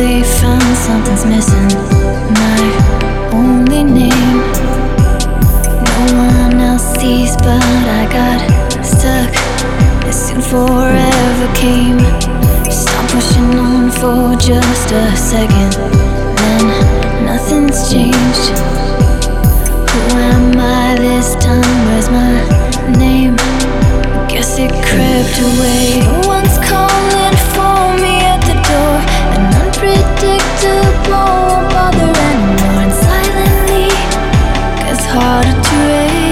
They found something's missing. My only name. No one else sees, but I got stuck. Soon forever came. Stop pushing on for just a second. Then nothing's changed. Who am I this time? Where's my name? Guess it crept away. No one's calling predictable, won't bother anymore. And silently gets harder to read.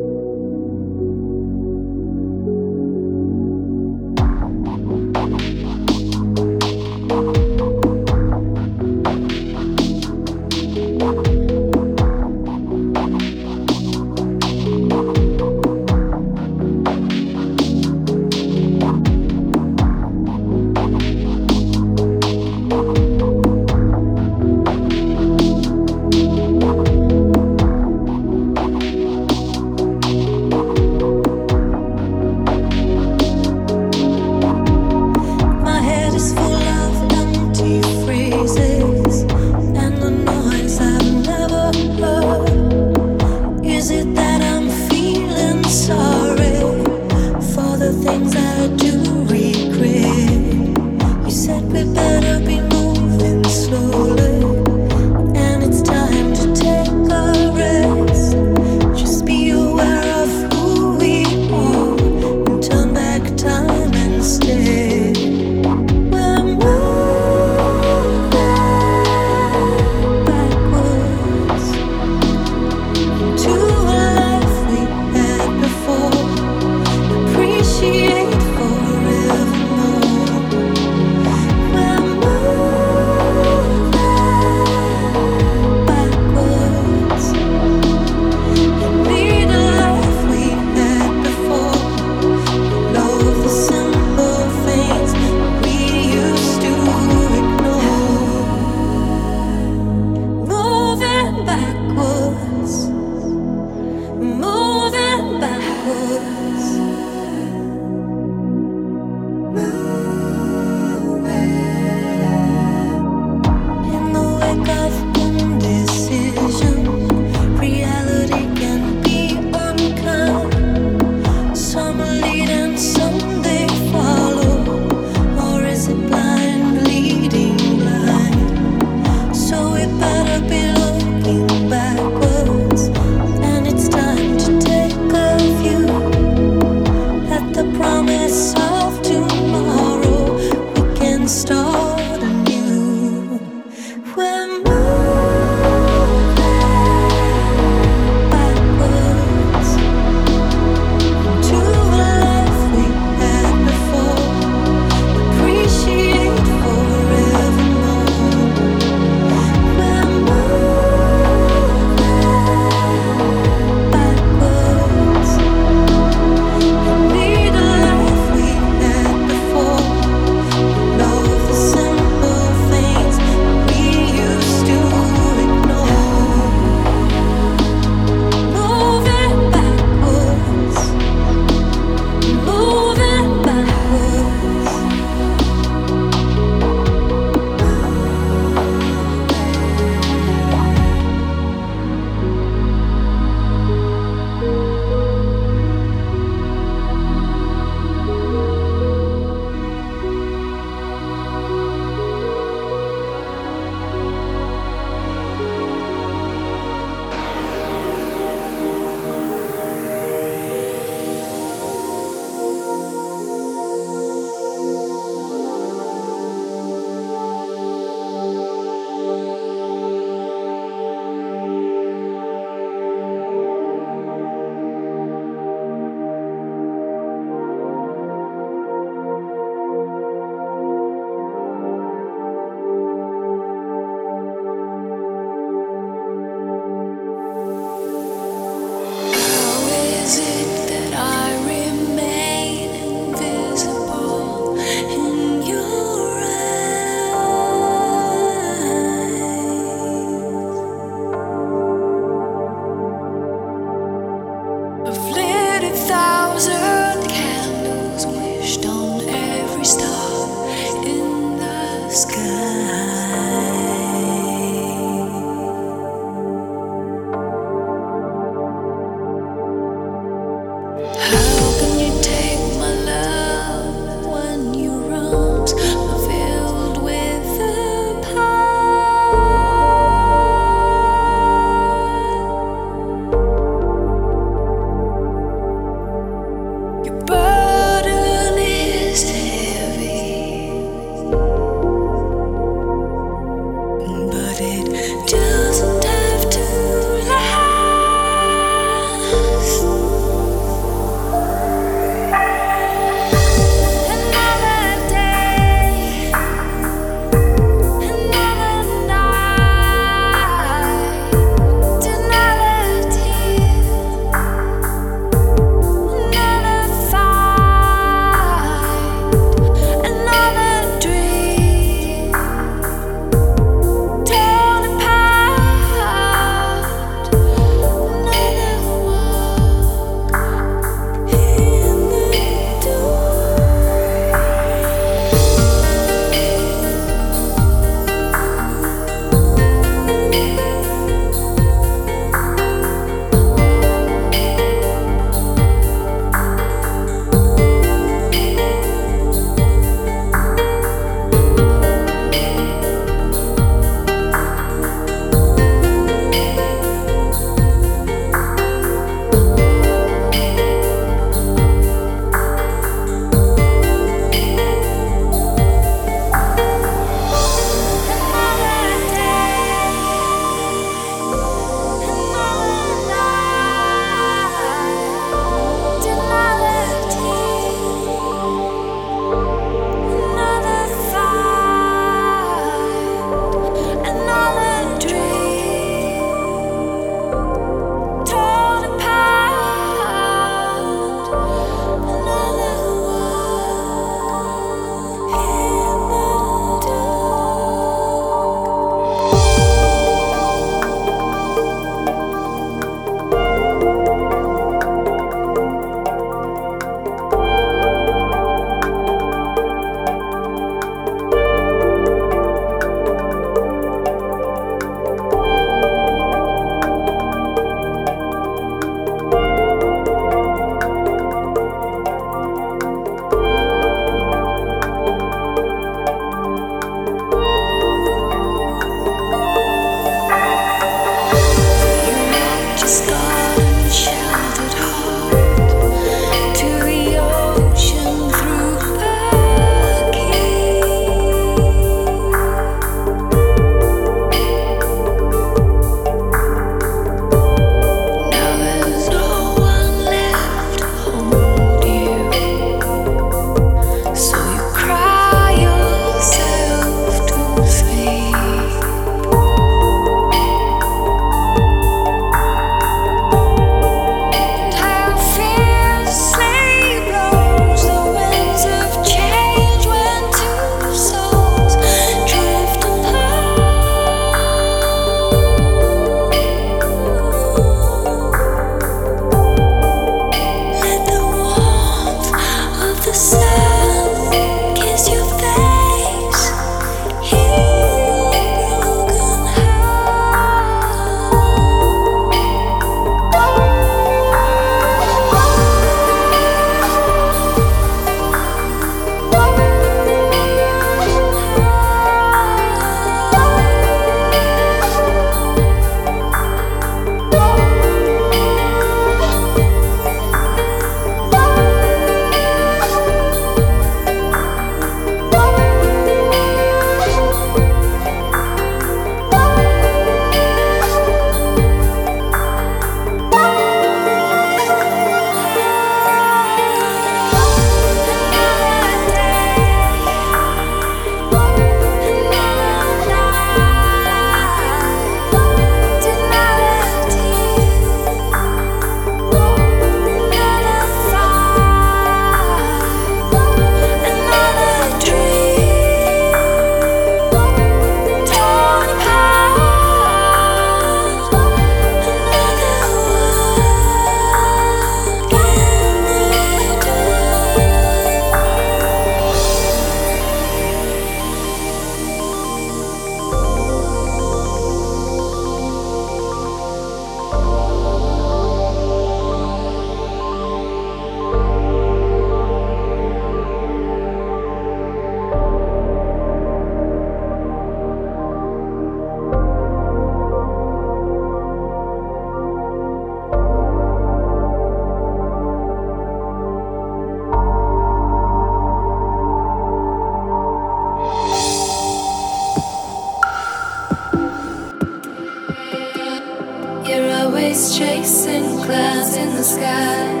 Chasing clouds in the sky.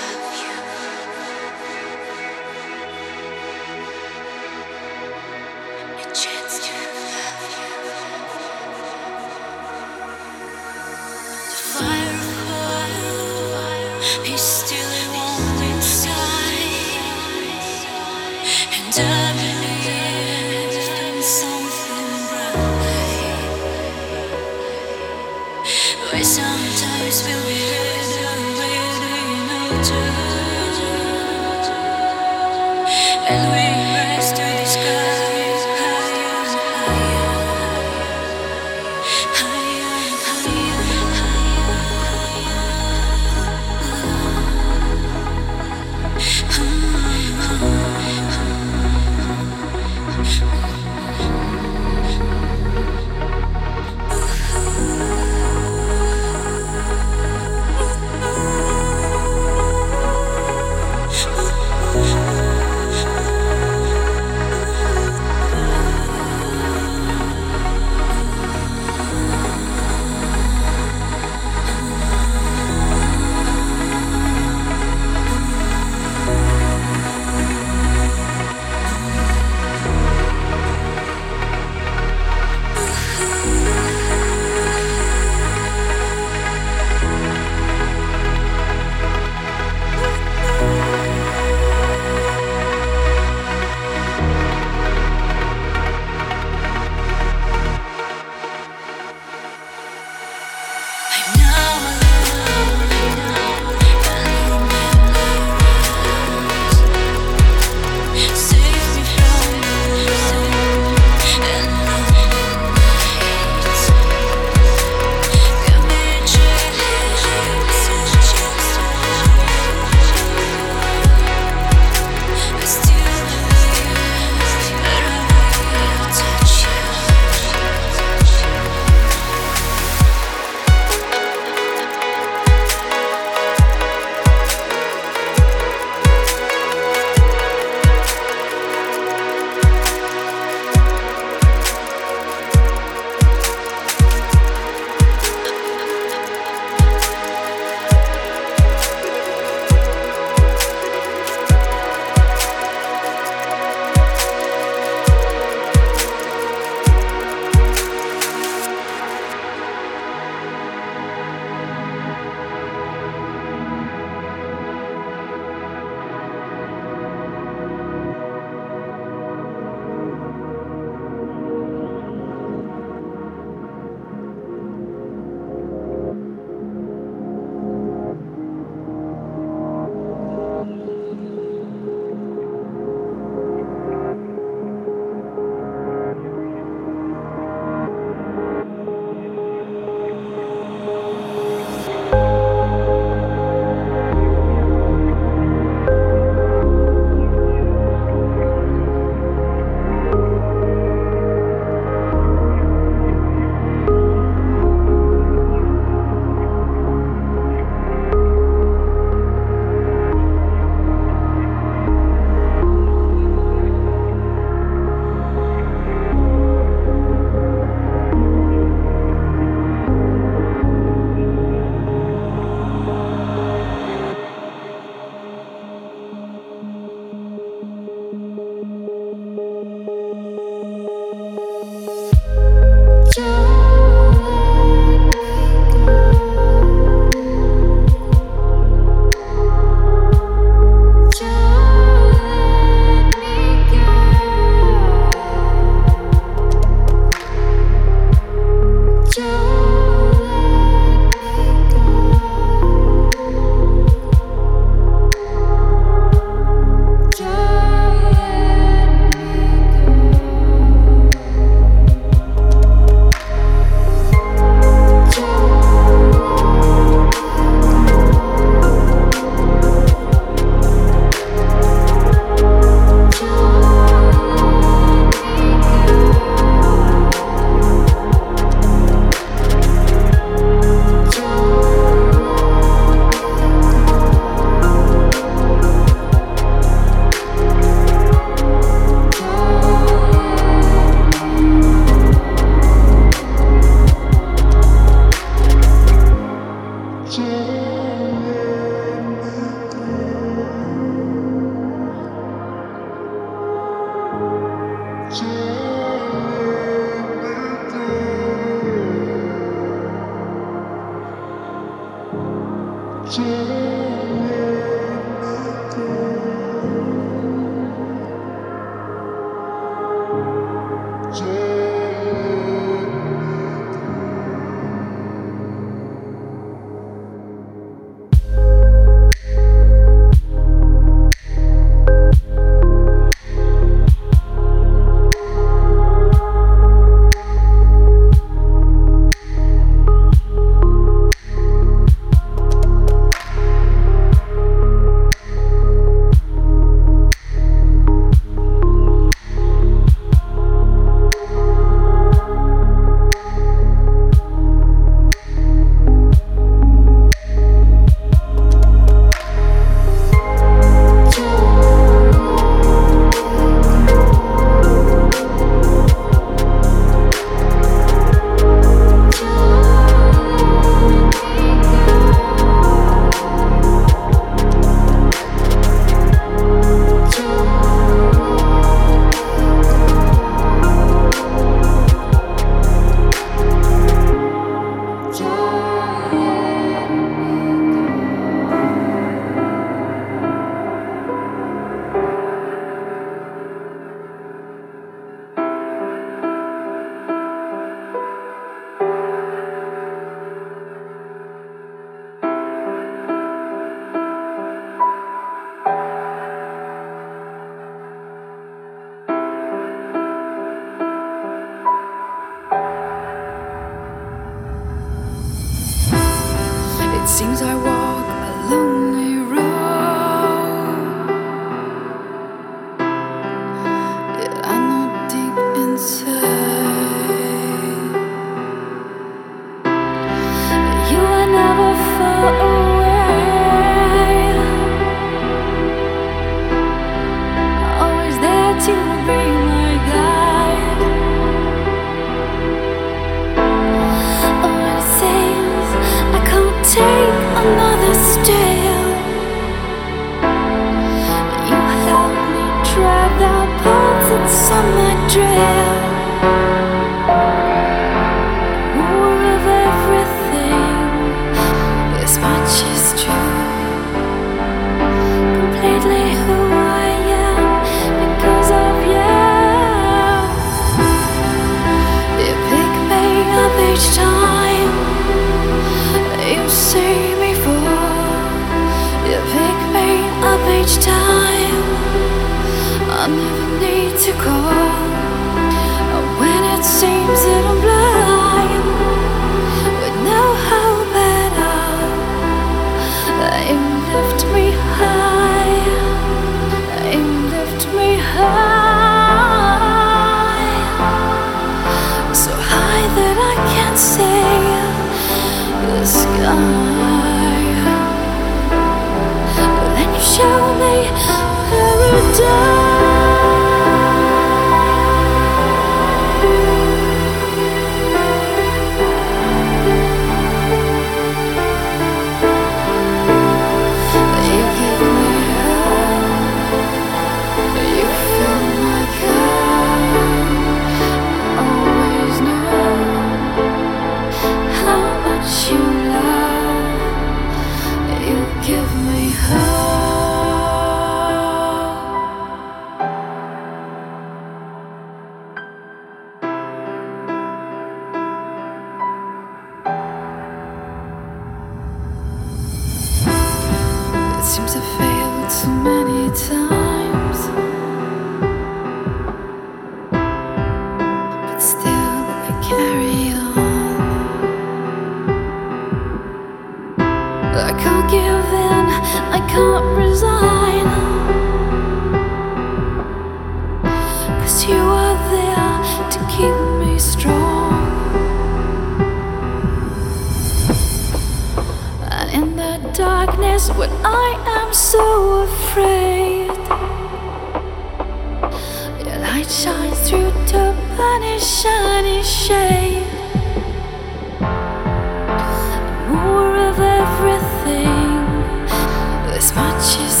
as much as